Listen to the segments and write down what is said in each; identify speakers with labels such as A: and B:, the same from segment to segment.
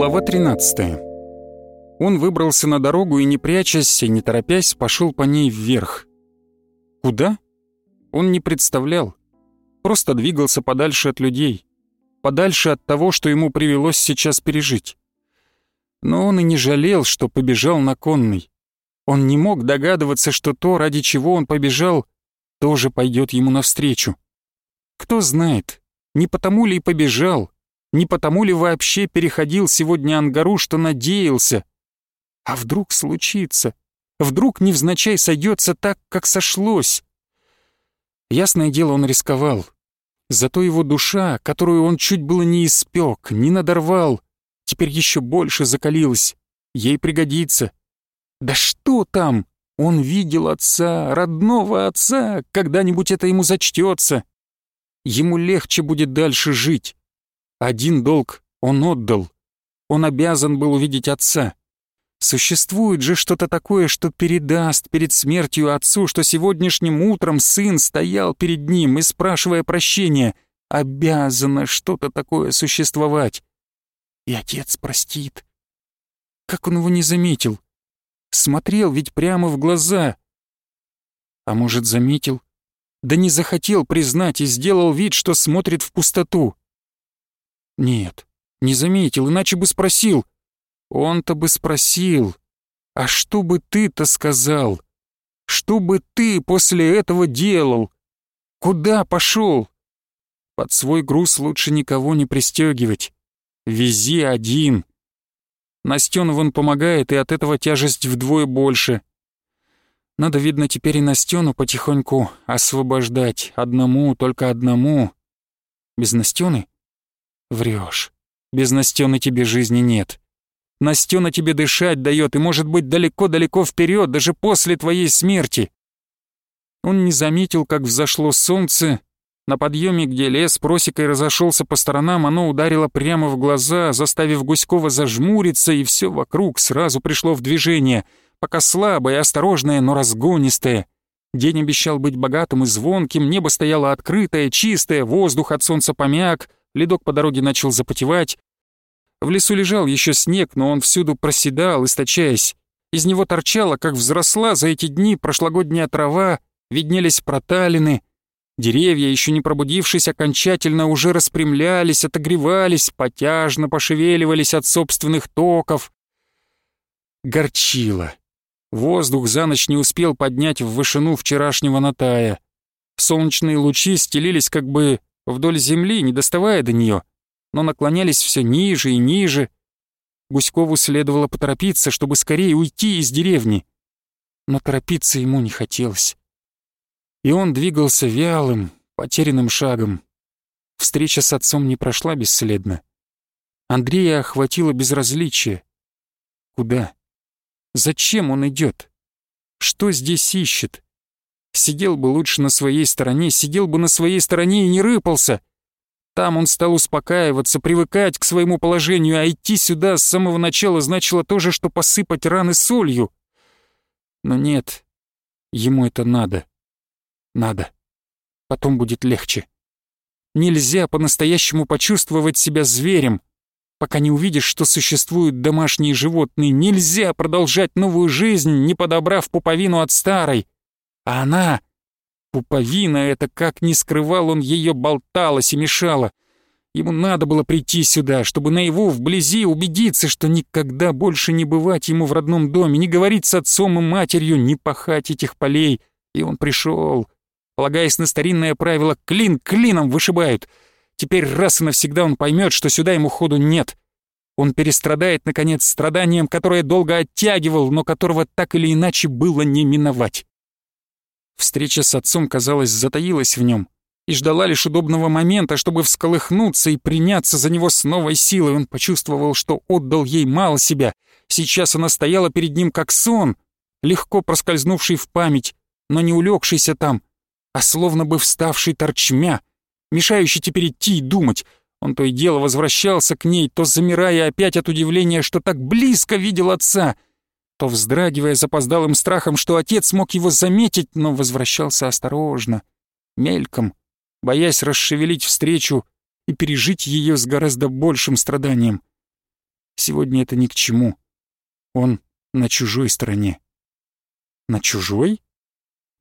A: Глава 13. Он выбрался на дорогу и, не прячась и не торопясь, пошел по ней вверх. Куда? Он не представлял. Просто двигался подальше от людей. Подальше от того, что ему привелось сейчас пережить. Но он и не жалел, что побежал на конный. Он не мог догадываться, что то, ради чего он побежал, тоже пойдет ему навстречу. Кто знает, не потому ли и побежал, не потому ли вообще переходил сегодня Ангару, что надеялся? А вдруг случится? Вдруг невзначай сойдется так, как сошлось? Ясное дело, он рисковал. Зато его душа, которую он чуть было не испек, не надорвал, теперь еще больше закалилась. Ей пригодится. Да что там? Он видел отца, родного отца, когда-нибудь это ему зачтется. Ему легче будет дальше жить. Один долг он отдал. Он обязан был увидеть отца. Существует же что-то такое, что передаст перед смертью отцу, что сегодняшним утром сын стоял перед ним и, спрашивая прощения, обязано что-то такое существовать. И отец простит. Как он его не заметил? Смотрел ведь прямо в глаза. А может, заметил? Да не захотел признать и сделал вид, что смотрит в пустоту. Нет, не заметил, иначе бы спросил. Он-то бы спросил. А что бы ты-то сказал? Что бы ты после этого делал? Куда пошел? Под свой груз лучше никого не пристегивать. Вези один. Настенован помогает, и от этого тяжесть вдвое больше. Надо, видно, теперь и Настену потихоньку освобождать. Одному, только одному. Без Настены Врешь. Без Настёна тебе жизни нет. Настёна тебе дышать дает и может быть далеко-далеко вперед, даже после твоей смерти. Он не заметил, как взошло солнце. На подъеме, где лес просекой разошелся по сторонам, оно ударило прямо в глаза, заставив Гуськова зажмуриться, и все вокруг сразу пришло в движение, пока слабое, осторожное, но разгонистое. День обещал быть богатым и звонким, небо стояло открытое, чистое, воздух от солнца помяк — Ледок по дороге начал запотевать. В лесу лежал еще снег, но он всюду проседал, источаясь. Из него торчала, как взросла за эти дни прошлогодняя трава, виднелись проталины. Деревья, еще не пробудившись окончательно, уже распрямлялись, отогревались, потяжно пошевеливались от собственных токов. Горчило. Воздух за ночь не успел поднять в вышину вчерашнего Натая. Солнечные лучи стелились как бы вдоль земли, не доставая до нее, но наклонялись все ниже и ниже. Гуськову следовало поторопиться, чтобы скорее уйти из деревни. Но торопиться ему не хотелось. И он двигался вялым, потерянным шагом. Встреча с отцом не прошла бесследно. Андрея охватило безразличие. Куда? Зачем он идет? Что здесь ищет? Сидел бы лучше на своей стороне, сидел бы на своей стороне и не рыпался. Там он стал успокаиваться, привыкать к своему положению, а идти сюда с самого начала значило то же, что посыпать раны солью. Но нет, ему это надо. Надо. Потом будет легче. Нельзя по-настоящему почувствовать себя зверем, пока не увидишь, что существуют домашние животные. Нельзя продолжать новую жизнь, не подобрав пуповину от старой. А она... Пуповина это как не скрывал, он ее болталась и мешала. Ему надо было прийти сюда, чтобы наяву вблизи убедиться, что никогда больше не бывать ему в родном доме, не говорить с отцом и матерью, не пахать этих полей. И он пришел. Полагаясь на старинное правило «клин клином вышибают», теперь раз и навсегда он поймет, что сюда ему ходу нет. Он перестрадает, наконец, страданием, которое долго оттягивал, но которого так или иначе было не миновать. Встреча с отцом, казалось, затаилась в нем и ждала лишь удобного момента, чтобы всколыхнуться и приняться за него с новой силой. Он почувствовал, что отдал ей мало себя. Сейчас она стояла перед ним как сон, легко проскользнувший в память, но не улегшийся там, а словно бы вставший торчмя, мешающий теперь идти и думать. Он то и дело возвращался к ней, то замирая опять от удивления, что так близко видел отца — то вздрагивая запоздалым страхом, что отец мог его заметить, но возвращался осторожно, мельком, боясь расшевелить встречу и пережить ее с гораздо большим страданием. Сегодня это ни к чему. Он на чужой стороне. На чужой?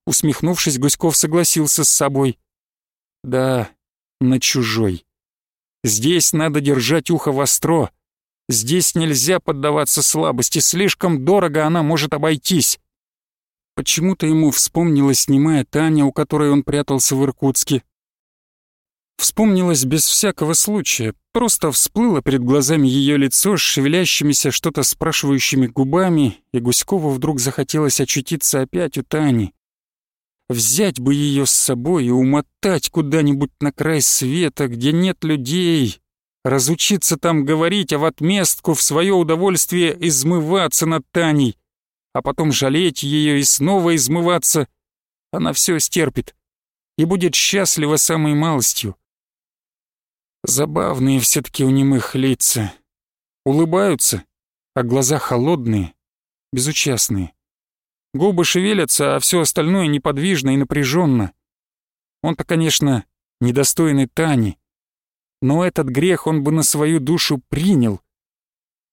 A: Усмехнувшись, Гуськов согласился с собой. Да, на чужой. Здесь надо держать ухо востро, Здесь нельзя поддаваться слабости, слишком дорого она может обойтись. Почему-то ему вспомнилась Немая Таня, у которой он прятался в Иркутске. Вспомнилась без всякого случая, просто всплыло перед глазами ее лицо с шевелящимися что-то спрашивающими губами, и Гуськову вдруг захотелось очутиться опять у Тани. Взять бы ее с собой и умотать куда-нибудь на край света, где нет людей, разучиться там говорить, а в отместку в свое удовольствие измываться над Таней, а потом жалеть ее и снова измываться. Она все стерпит и будет счастлива самой малостью. Забавные все-таки у немых лица. Улыбаются, а глаза холодные, безучастные. Губы шевелятся, а все остальное неподвижно и напряженно. Он-то, конечно, недостойный Тани, но этот грех он бы на свою душу принял.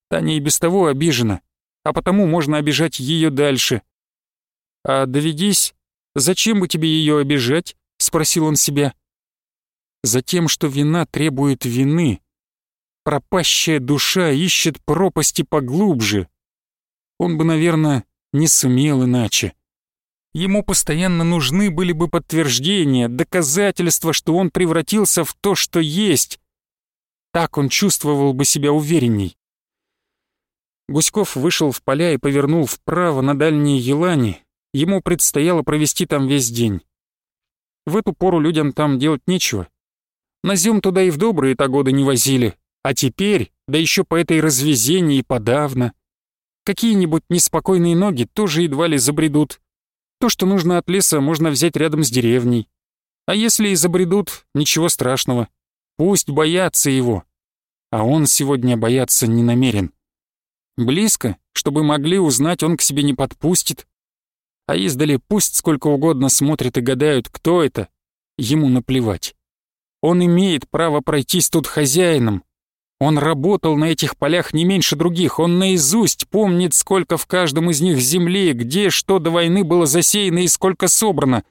A: Таня и без того обижена, а потому можно обижать ее дальше. «А доведись, зачем бы тебе ее обижать?» — спросил он себя. «Затем, что вина требует вины. Пропащая душа ищет пропасти поглубже. Он бы, наверное, не сумел иначе». Ему постоянно нужны были бы подтверждения, доказательства, что он превратился в то, что есть. Так он чувствовал бы себя уверенней. Гуськов вышел в поля и повернул вправо на дальние елани. Ему предстояло провести там весь день. В эту пору людям там делать нечего. На Назем туда и в добрые-то годы не возили, а теперь, да еще по этой развезении подавно. Какие-нибудь неспокойные ноги тоже едва ли забредут. То, что нужно от леса, можно взять рядом с деревней. А если и забредут, ничего страшного. Пусть боятся его. А он сегодня бояться не намерен. Близко, чтобы могли узнать, он к себе не подпустит. А издали пусть сколько угодно смотрят и гадают, кто это. Ему наплевать. Он имеет право пройтись тут хозяином, он работал на этих полях не меньше других, он наизусть помнит, сколько в каждом из них земли, где что до войны было засеяно и сколько собрано.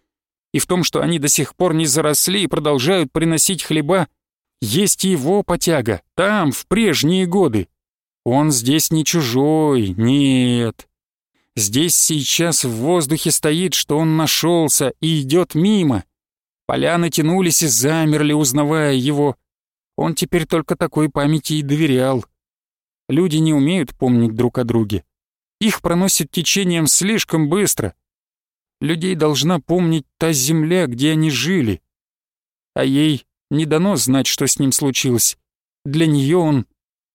A: И в том, что они до сих пор не заросли и продолжают приносить хлеба, есть его потяга, там, в прежние годы. Он здесь не чужой, нет. Здесь сейчас в воздухе стоит, что он нашелся и идет мимо. Поляны тянулись и замерли, узнавая его. Он теперь только такой памяти и доверял. Люди не умеют помнить друг о друге. Их проносит течением слишком быстро. Людей должна помнить та земля, где они жили. А ей не дано знать, что с ним случилось. Для нее он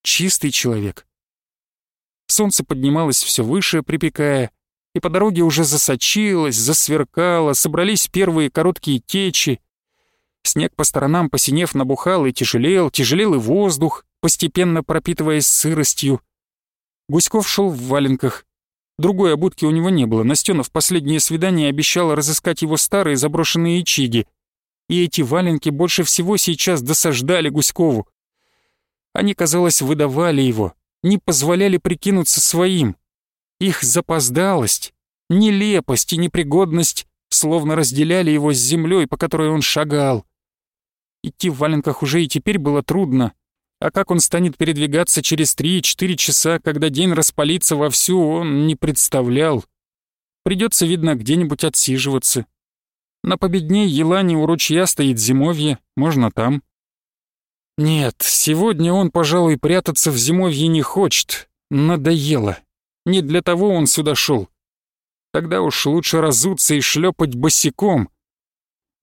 A: чистый человек. Солнце поднималось все выше, припекая, и по дороге уже засочилось, засверкало, собрались первые короткие течи, Снег по сторонам, посинев, набухал и тяжелел, тяжелел и воздух, постепенно пропитываясь сыростью. Гуськов шел в валенках. Другой обутки у него не было. Настена в последнее свидание обещала разыскать его старые заброшенные ячиги. И эти валенки больше всего сейчас досаждали Гуськову. Они, казалось, выдавали его, не позволяли прикинуться своим. Их запоздалость, нелепость и непригодность словно разделяли его с землей, по которой он шагал. Идти в валенках уже и теперь было трудно. А как он станет передвигаться через 3-4 часа, когда день распалится вовсю, он не представлял. Придется, видно, где-нибудь отсиживаться. На победней Елане у ручья стоит зимовье, можно там. Нет, сегодня он, пожалуй, прятаться в зимовье не хочет. Надоело. Не для того он сюда шел. Тогда уж лучше разуться и шлепать босиком.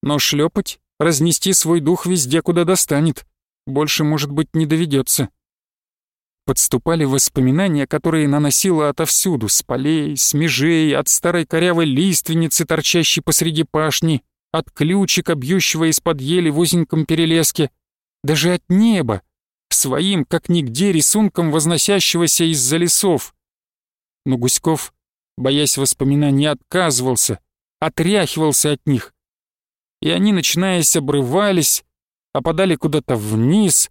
A: Но шлепать разнести свой дух везде, куда достанет. Больше, может быть, не доведется. Подступали воспоминания, которые наносило отовсюду, с полей, с межей, от старой корявой лиственницы, торчащей посреди пашни, от ключика, бьющего из-под ели в узеньком перелеске, даже от неба, своим, как нигде, рисунком возносящегося из-за лесов. Но Гуськов, боясь воспоминаний, отказывался, отряхивался от них, и они, начинаясь, обрывались, опадали куда-то вниз.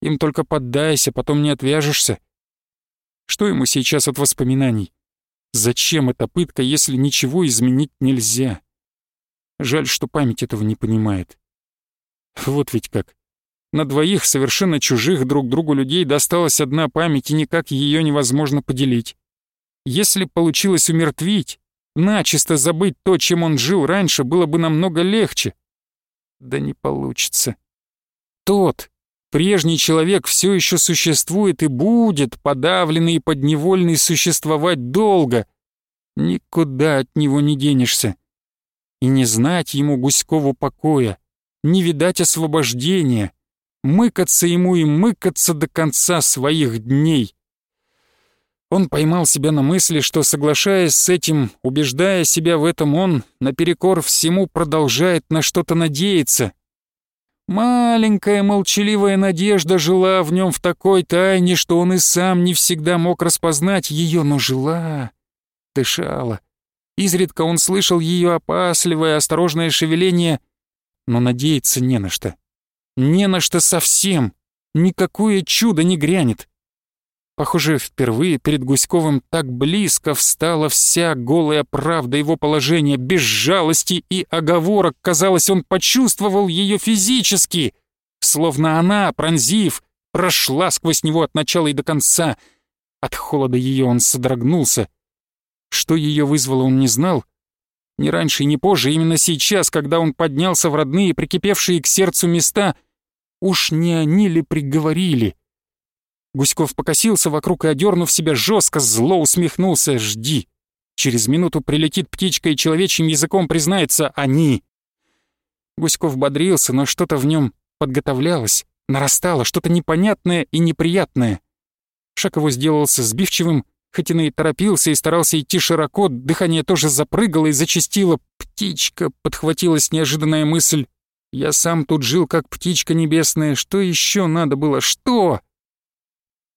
A: Им только поддайся, потом не отвяжешься. Что ему сейчас от воспоминаний? Зачем эта пытка, если ничего изменить нельзя? Жаль, что память этого не понимает. Вот ведь как. На двоих совершенно чужих друг другу людей досталась одна память, и никак ее невозможно поделить. Если получилось умертвить, Начисто забыть то, чем он жил раньше, было бы намного легче. Да не получится. Тот, прежний человек, все еще существует и будет, подавленный и подневольный, существовать долго. Никуда от него не денешься. И не знать ему Гуськову покоя, не видать освобождения, мыкаться ему и мыкаться до конца своих дней. Он поймал себя на мысли, что, соглашаясь с этим, убеждая себя в этом, он, наперекор всему, продолжает на что-то надеяться. Маленькая молчаливая надежда жила в нем в такой тайне, что он и сам не всегда мог распознать ее, но жила, дышала. Изредка он слышал ее опасливое, осторожное шевеление, но надеяться не на что. Не на что совсем. Никакое чудо не грянет. Похоже, впервые перед Гуськовым так близко встала вся голая правда его положения, без жалости и оговорок. Казалось, он почувствовал ее физически, словно она, пронзив, прошла сквозь него от начала и до конца. От холода ее он содрогнулся. Что ее вызвало, он не знал. Ни раньше ни позже, именно сейчас, когда он поднялся в родные, прикипевшие к сердцу места, уж не они ли приговорили — Гуськов покосился вокруг и, одернув себя жестко, зло усмехнулся. «Жди!» Через минуту прилетит птичка и человечьим языком признается «они». Гуськов бодрился, но что-то в нем подготовлялось, нарастало, что-то непонятное и неприятное. Шаг его сделался сбивчивым, хоть и торопился и старался идти широко, дыхание тоже запрыгало и зачастило. «Птичка!» — подхватилась неожиданная мысль. «Я сам тут жил, как птичка небесная. Что еще надо было? Что?»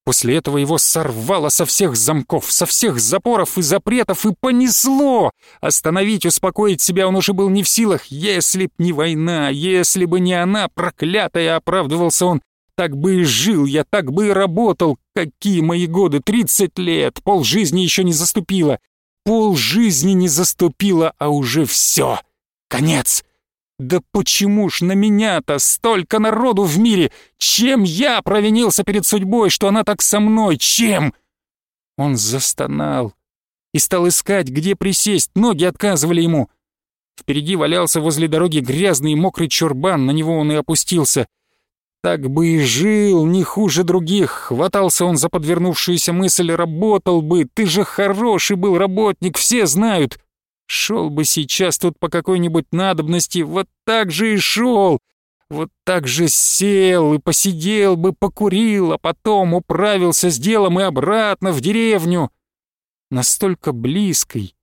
A: После этого его сорвало со всех замков, со всех запоров и запретов и понесло. Остановить, успокоить себя он уже был не в силах. Если б не война, если бы не она, проклятая, оправдывался он. Так бы и жил я, так бы и работал. Какие мои годы, тридцать лет, пол жизни еще не заступило. Пол жизни не заступило, а уже все. Конец. Да почему ж на меня-то столько народу в мире? Чем я провинился перед судьбой, что она так со мной? Чем? Он застонал и стал искать, где присесть. Ноги отказывали ему. Впереди валялся возле дороги грязный и мокрый чурбан, на него он и опустился. Так бы и жил, не хуже других. Хватался он за подвернувшуюся мысль, работал бы. Ты же хороший был работник, все знают. Шел бы сейчас тут по какой-нибудь надобности, вот так же и шел. Вот так же сел и посидел бы, покурил, а потом управился с делом и обратно в деревню. Настолько близкой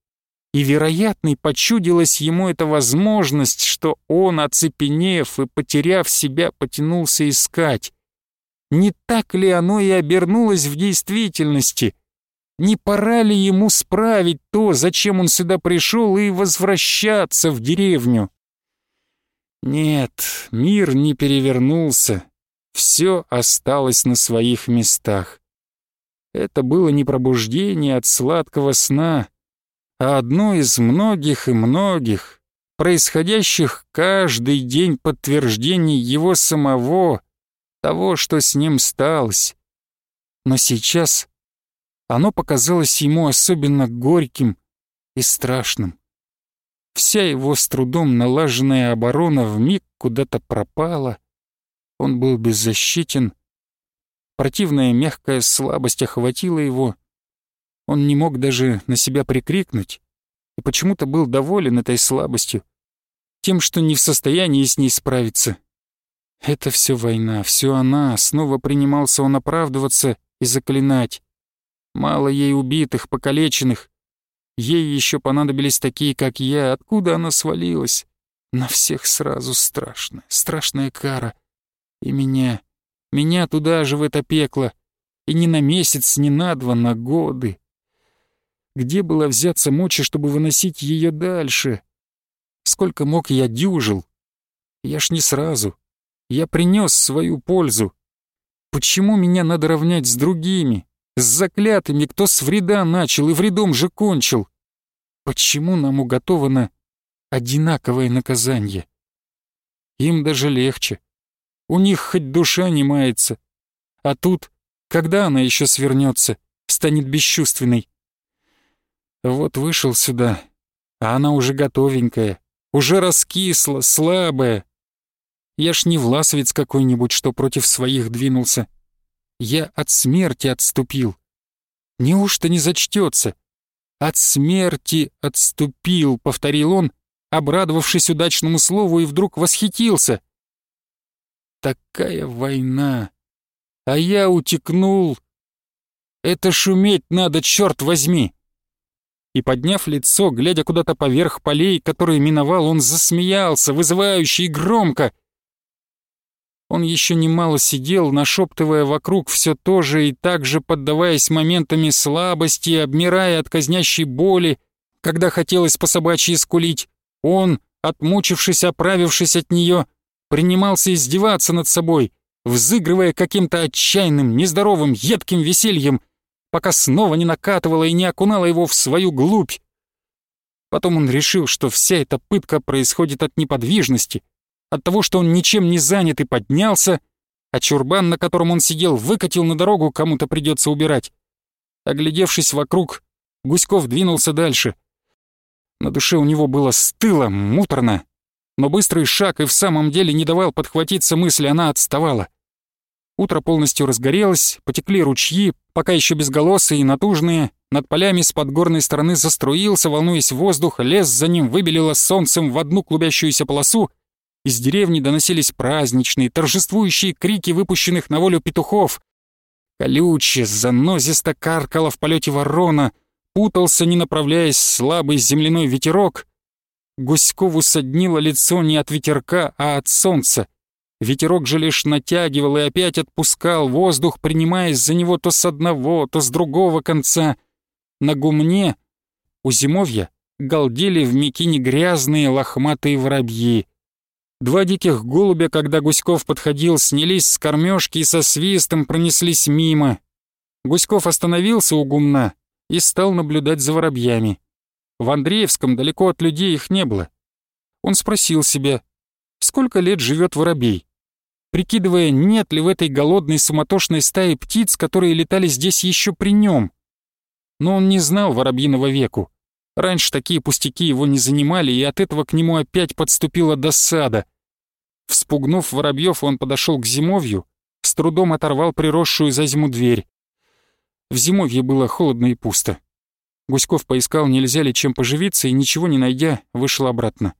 A: и вероятной почудилась ему эта возможность, что он, оцепенев и потеряв себя, потянулся искать. Не так ли оно и обернулось в действительности — не пора ли ему справить то, зачем он сюда пришел, и возвращаться в деревню? Нет, мир не перевернулся. Все осталось на своих местах. Это было не пробуждение от сладкого сна, а одно из многих и многих, происходящих каждый день подтверждений его самого, того, что с ним сталось. Но сейчас оно показалось ему особенно горьким и страшным. Вся его с трудом налаженная оборона вмиг куда-то пропала. Он был беззащитен. Противная мягкая слабость охватила его. Он не мог даже на себя прикрикнуть и почему-то был доволен этой слабостью, тем, что не в состоянии с ней справиться. Это все война, все она, снова принимался он оправдываться и заклинать. Мало ей убитых, покалеченных. Ей еще понадобились такие, как я. Откуда она свалилась? На всех сразу страшно. Страшная кара. И меня. Меня туда же в это пекло. И не на месяц, не на два, на годы. Где было взяться мочи, чтобы выносить ее дальше? Сколько мог, я дюжил. Я ж не сразу. Я принес свою пользу. Почему меня надо равнять с другими? с заклятыми, кто с вреда начал и вредом же кончил. Почему нам уготовано одинаковое наказание? Им даже легче. У них хоть душа не мается. А тут, когда она еще свернется, станет бесчувственной. Вот вышел сюда, а она уже готовенькая, уже раскисла, слабая. Я ж не власовец какой-нибудь, что против своих двинулся. Я от смерти отступил. Неужто не зачтется? От смерти отступил, повторил он, обрадовавшись удачному слову и вдруг восхитился. Такая война. А я утекнул. Это шуметь надо, черт возьми. И подняв лицо, глядя куда-то поверх полей, которые миновал, он засмеялся, вызывающе и громко — он еще немало сидел, нашептывая вокруг все то же и так же поддаваясь моментами слабости, обмирая от казнящей боли, когда хотелось по собачьи скулить. Он, отмучившись, оправившись от нее, принимался издеваться над собой, взыгрывая каким-то отчаянным, нездоровым, едким весельем, пока снова не накатывала и не окунала его в свою глубь. Потом он решил, что вся эта пытка происходит от неподвижности — от того, что он ничем не занят и поднялся, а чурбан, на котором он сидел, выкатил на дорогу, кому-то придется убирать. Оглядевшись вокруг, Гуськов двинулся дальше. На душе у него было стыло, муторно, но быстрый шаг и в самом деле не давал подхватиться мысли, она отставала. Утро полностью разгорелось, потекли ручьи, пока еще безголосые и натужные, над полями с подгорной стороны заструился, волнуясь воздух, лес за ним выбелило солнцем в одну клубящуюся полосу — из деревни доносились праздничные, торжествующие крики выпущенных на волю петухов. Колюче, занозисто каркало в полете ворона, путался, не направляясь, слабый земляной ветерок. Гуськову соднило лицо не от ветерка, а от солнца. Ветерок же лишь натягивал и опять отпускал воздух, принимаясь за него то с одного, то с другого конца. На гумне у зимовья галдели в мекине грязные лохматые воробьи. Два диких голубя, когда Гуськов подходил, снялись с кормежки и со свистом пронеслись мимо. Гуськов остановился у гумна и стал наблюдать за воробьями. В Андреевском далеко от людей их не было. Он спросил себя, сколько лет живет воробей, прикидывая, нет ли в этой голодной суматошной стае птиц, которые летали здесь еще при нем. Но он не знал воробьиного веку. Раньше такие пустяки его не занимали, и от этого к нему опять подступила досада. Вспугнув воробьев, он подошел к зимовью, с трудом оторвал приросшую за зиму дверь. В зимовье было холодно и пусто. Гуськов поискал, нельзя ли чем поживиться, и ничего не найдя, вышел обратно.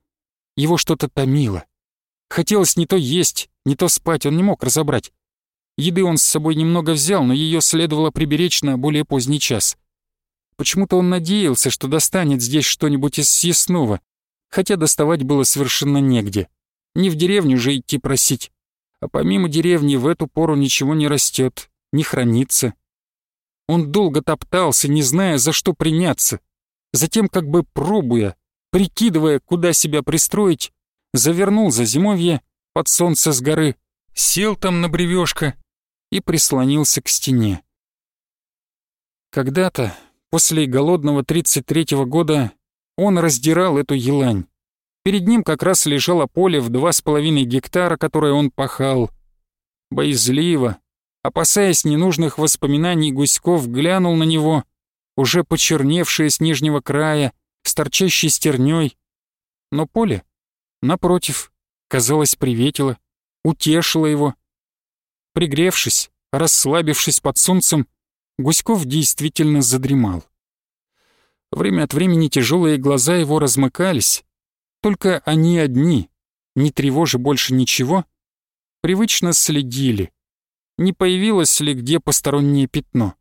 A: Его что-то томило. Хотелось не то есть, не то спать, он не мог разобрать. Еды он с собой немного взял, но ее следовало приберечь на более поздний час. Почему-то он надеялся, что достанет здесь что-нибудь из съестного, хотя доставать было совершенно негде. Не в деревню же идти просить. А помимо деревни в эту пору ничего не растет, не хранится. Он долго топтался, не зная, за что приняться. Затем, как бы пробуя, прикидывая, куда себя пристроить, завернул за зимовье под солнце с горы, сел там на бревешко и прислонился к стене. Когда-то, после голодного 33-го года, он раздирал эту елань. Перед ним как раз лежало поле в два с половиной гектара, которое он пахал. Боязливо, опасаясь ненужных воспоминаний, Гуськов глянул на него, уже почерневшее с нижнего края, с торчащей стернёй. Но поле, напротив, казалось, приветило, утешило его. Пригревшись, расслабившись под солнцем, Гуськов действительно задремал. Время от времени тяжелые глаза его размыкались, только они одни, не тревожи больше ничего, привычно следили, не появилось ли где постороннее пятно.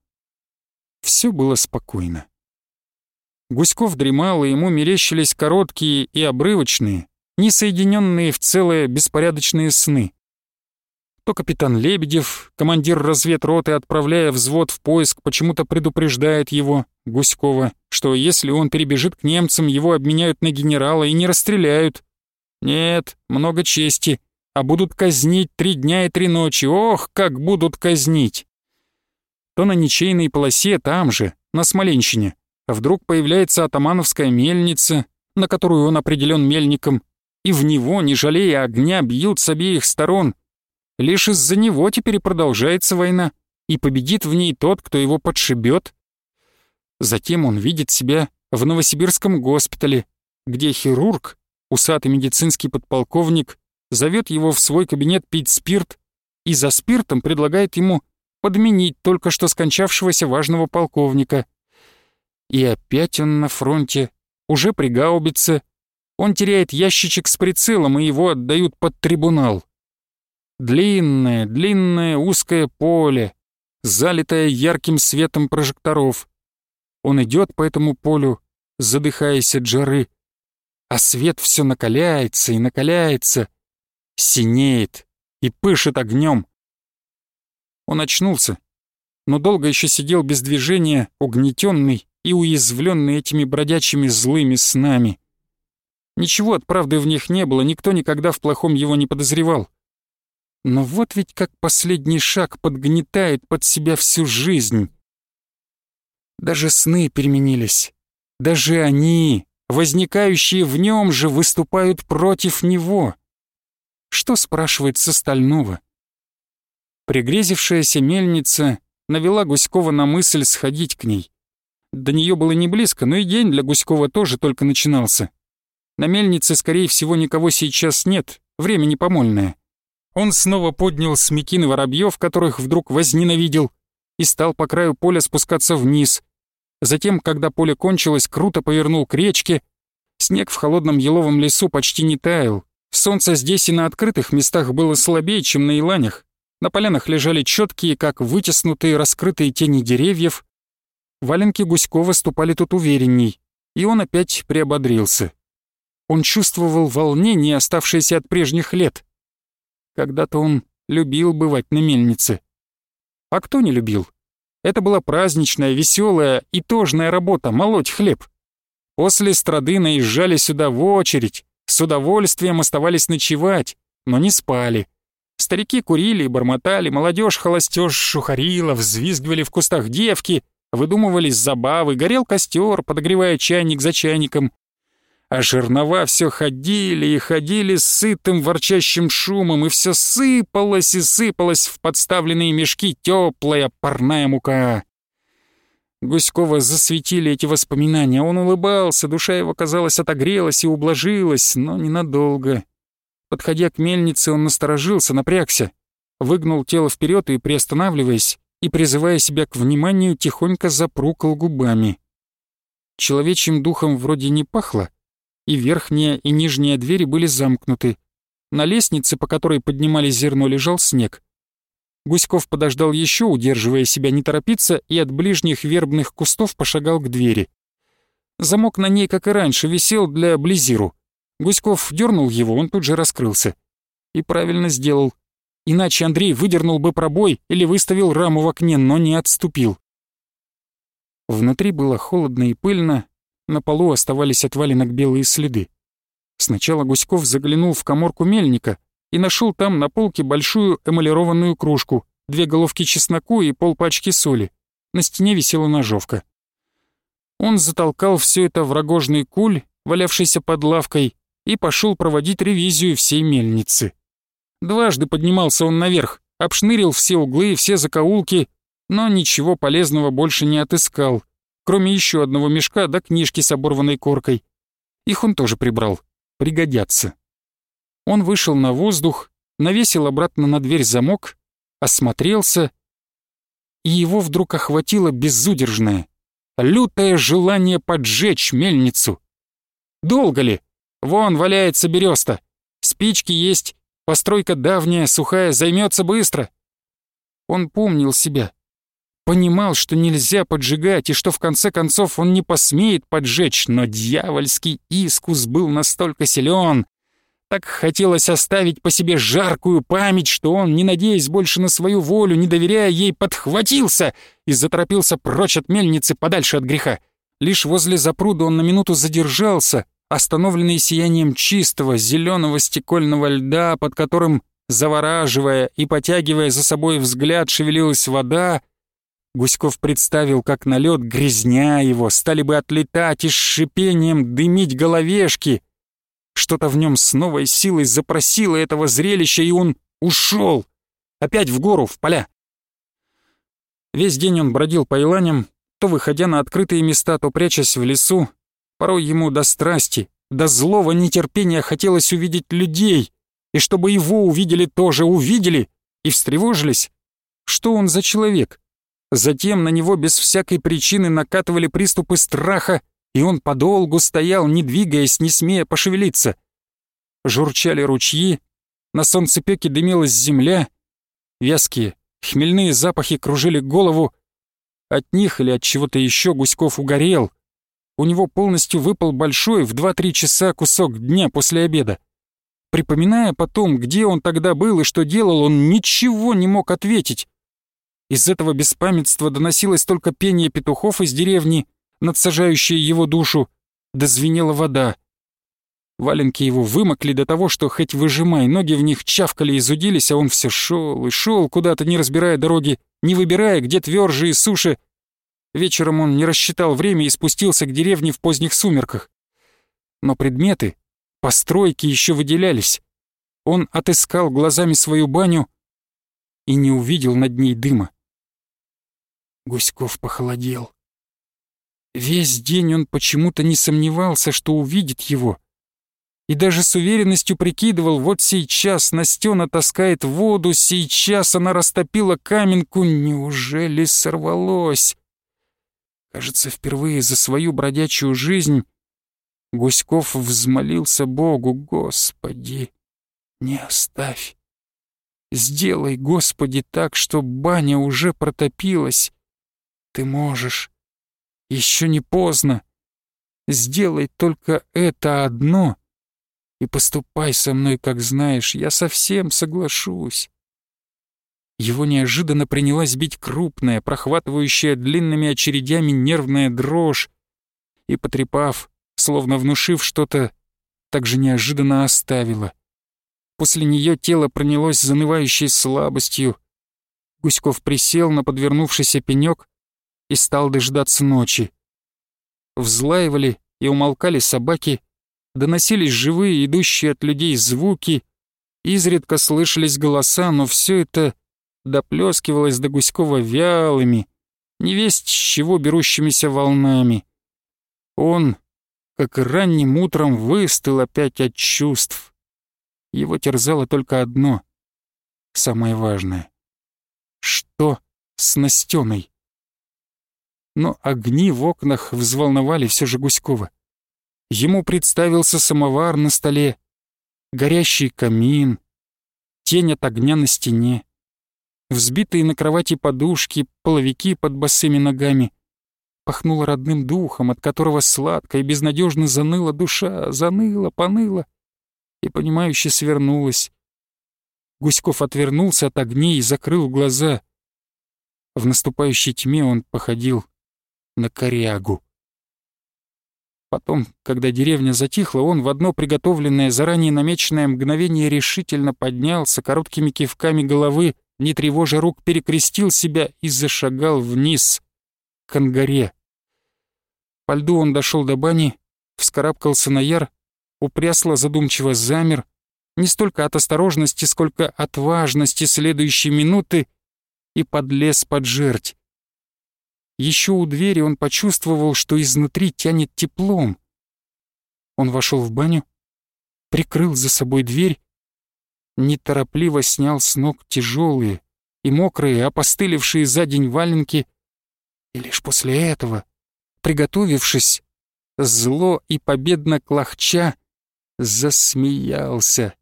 A: Все было спокойно. Гуськов дремал, и ему мерещились короткие и обрывочные, не соединенные в целое беспорядочные сны. То капитан Лебедев, командир разведроты, отправляя взвод в поиск, почему-то предупреждает его, Гуськова, что если он перебежит к немцам, его обменяют на генерала и не расстреляют. Нет, много чести, а будут казнить три дня и три ночи. Ох, как будут казнить! То на ничейной полосе там же, на Смоленщине, вдруг появляется атамановская мельница, на которую он определен мельником, и в него, не жалея огня, бьют с обеих сторон. Лишь из-за него теперь продолжается война, и победит в ней тот, кто его подшибет, Затем он видит себя в Новосибирском госпитале, где хирург, усатый медицинский подполковник, зовет его в свой кабинет пить спирт и за спиртом предлагает ему подменить только что скончавшегося важного полковника. И опять он на фронте, уже при гаубице. Он теряет ящичек с прицелом, и его отдают под трибунал. Длинное, длинное узкое поле, залитое ярким светом прожекторов. Он идет по этому полю, задыхаясь от жары, а свет все накаляется и накаляется, синеет и пышет огнем. Он очнулся, но долго еще сидел без движения, угнетенный и уязвленный этими бродячими злыми снами. Ничего от правды в них не было, никто никогда в плохом его не подозревал. Но вот ведь как последний шаг подгнетает под себя всю жизнь. Даже сны переменились. Даже они, возникающие в нем же, выступают против него. Что спрашивает с остального? Пригрезившаяся мельница навела Гуськова на мысль сходить к ней. До нее было не близко, но и день для Гуськова тоже только начинался. На мельнице, скорее всего, никого сейчас нет, время непомольное. Он снова поднял смекин воробьев, которых вдруг возненавидел — и стал по краю поля спускаться вниз. Затем, когда поле кончилось, круто повернул к речке. Снег в холодном еловом лесу почти не таял. Солнце здесь и на открытых местах было слабее, чем на иланях. На полянах лежали четкие, как вытеснутые, раскрытые тени деревьев. Валенки Гуськова ступали тут уверенней, и он опять приободрился. Он чувствовал волнение, оставшееся от прежних лет. Когда-то он любил бывать на мельнице. А кто не любил? Это была праздничная, веселая и тожная работа — молоть хлеб. После страды наезжали сюда в очередь, с удовольствием оставались ночевать, но не спали. Старики курили и бормотали, молодежь холостеж шухарила, взвизгивали в кустах девки, выдумывались забавы, горел костер, подогревая чайник за чайником а жернова все ходили и ходили с сытым ворчащим шумом, и все сыпалось и сыпалось в подставленные мешки теплая парная мука. Гуськова засветили эти воспоминания. Он улыбался, душа его, казалось, отогрелась и ублажилась, но ненадолго. Подходя к мельнице, он насторожился, напрягся, выгнул тело вперед и, приостанавливаясь, и призывая себя к вниманию, тихонько запрукал губами. Человечьим духом вроде не пахло, и верхняя, и нижняя двери были замкнуты. На лестнице, по которой поднимали зерно, лежал снег. Гуськов подождал еще, удерживая себя не торопиться, и от ближних вербных кустов пошагал к двери. Замок на ней, как и раньше, висел для Близиру. Гуськов дернул его, он тут же раскрылся. И правильно сделал. Иначе Андрей выдернул бы пробой или выставил раму в окне, но не отступил. Внутри было холодно и пыльно, на полу оставались от валенок белые следы. Сначала Гуськов заглянул в коморку мельника и нашел там на полке большую эмалированную кружку, две головки чесноку и полпачки соли. На стене висела ножовка. Он затолкал все это в рогожный куль, валявшийся под лавкой, и пошел проводить ревизию всей мельницы. Дважды поднимался он наверх, обшнырил все углы и все закоулки, но ничего полезного больше не отыскал — кроме еще одного мешка да книжки с оборванной коркой. Их он тоже прибрал. Пригодятся. Он вышел на воздух, навесил обратно на дверь замок, осмотрелся, и его вдруг охватило безудержное, лютое желание поджечь мельницу. Долго ли? Вон валяется береста. Спички есть, постройка давняя, сухая, займется быстро. Он помнил себя Понимал, что нельзя поджигать и что в конце концов он не посмеет поджечь, но дьявольский искус был настолько силен. Так хотелось оставить по себе жаркую память, что он, не надеясь больше на свою волю, не доверяя ей, подхватился и заторопился прочь от мельницы подальше от греха. Лишь возле запруда он на минуту задержался, остановленный сиянием чистого, зеленого стекольного льда, под которым, завораживая и потягивая за собой взгляд, шевелилась вода — Гуськов представил, как налет грязня его, стали бы отлетать и с шипением дымить головешки. Что-то в нем с новой силой запросило этого зрелища, и он ушел. Опять в гору, в поля. Весь день он бродил по Иланям, то выходя на открытые места, то прячась в лесу. Порой ему до страсти, до злого нетерпения хотелось увидеть людей, и чтобы его увидели тоже, увидели и встревожились. Что он за человек? Затем на него без всякой причины накатывали приступы страха, и он подолгу стоял, не двигаясь, не смея пошевелиться. Журчали ручьи, на солнцепеке дымилась земля, вязкие, хмельные запахи кружили голову. От них или от чего-то еще Гуськов угорел. У него полностью выпал большой в 2-3 часа кусок дня после обеда. Припоминая потом, где он тогда был и что делал, он ничего не мог ответить. Из этого беспамятства доносилось только пение петухов из деревни, надсажающее его душу, да вода. Валенки его вымокли до того, что хоть выжимай, ноги в них чавкали и зудились, а он все шел и шел куда-то, не разбирая дороги, не выбирая, где тверже и суши. Вечером он не рассчитал время и спустился к деревне в поздних сумерках. Но предметы, постройки еще выделялись. Он отыскал глазами свою баню и не увидел над ней дыма. Гуськов похолодел. Весь день он почему-то не сомневался, что увидит его. И даже с уверенностью прикидывал, вот сейчас Настена таскает воду, сейчас она растопила каменку, неужели сорвалось? Кажется, впервые за свою бродячую жизнь Гуськов взмолился Богу, «Господи, не оставь! Сделай, Господи, так, что баня уже протопилась!» Ты можешь. Еще не поздно. Сделай только это одно и поступай со мной, как знаешь. Я совсем соглашусь. Его неожиданно принялась бить крупная, прохватывающая длинными очередями нервная дрожь, и, потрепав, словно внушив что-то, так же неожиданно оставила. После нее тело пронялось занывающей слабостью. Гуськов присел на подвернувшийся пенек, и стал дождаться ночи. Взлаивали и умолкали собаки, доносились живые, идущие от людей звуки, изредка слышались голоса, но все это доплескивалось до Гуськова вялыми, невесть с чего берущимися волнами. Он, как и ранним утром, выстыл опять от чувств. Его терзало только одно, самое важное. Что с Настеной? но огни в окнах взволновали все же Гуськова. Ему представился самовар на столе, горящий камин, тень от огня на стене, взбитые на кровати подушки, половики под босыми ногами. Пахнуло родным духом, от которого сладко и безнадежно заныла душа, заныла, поныла и, понимающе свернулась. Гуськов отвернулся от огней и закрыл глаза. В наступающей тьме он походил на корягу. Потом, когда деревня затихла, он в одно приготовленное заранее намеченное мгновение решительно поднялся, короткими кивками головы, не тревожа рук, перекрестил себя и зашагал вниз, к ангаре. По льду он дошел до бани, вскарабкался на яр, упрясло задумчиво замер, не столько от осторожности, сколько от важности следующей минуты, и подлез под жерть. Еще у двери он почувствовал, что изнутри тянет теплом. Он вошел в баню, прикрыл за собой дверь, неторопливо снял с ног тяжелые и мокрые, опостылевшие за день валенки, и лишь после этого, приготовившись, зло и победно клохча, засмеялся.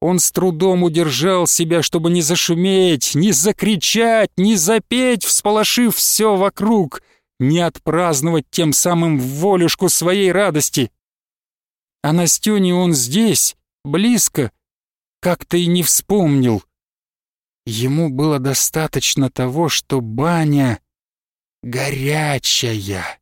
A: Он с трудом удержал себя, чтобы не зашуметь, не закричать, не запеть, всполошив все вокруг, не отпраздновать тем самым волюшку своей радости. А на стене он здесь, близко, как-то и не вспомнил. Ему было достаточно того, что баня горячая.